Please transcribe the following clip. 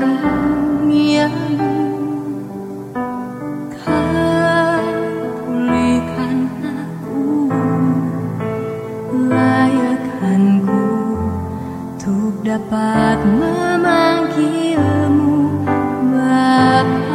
harum yang kau pulihkan aku layakanku untuk dapat memanggilmu Bapak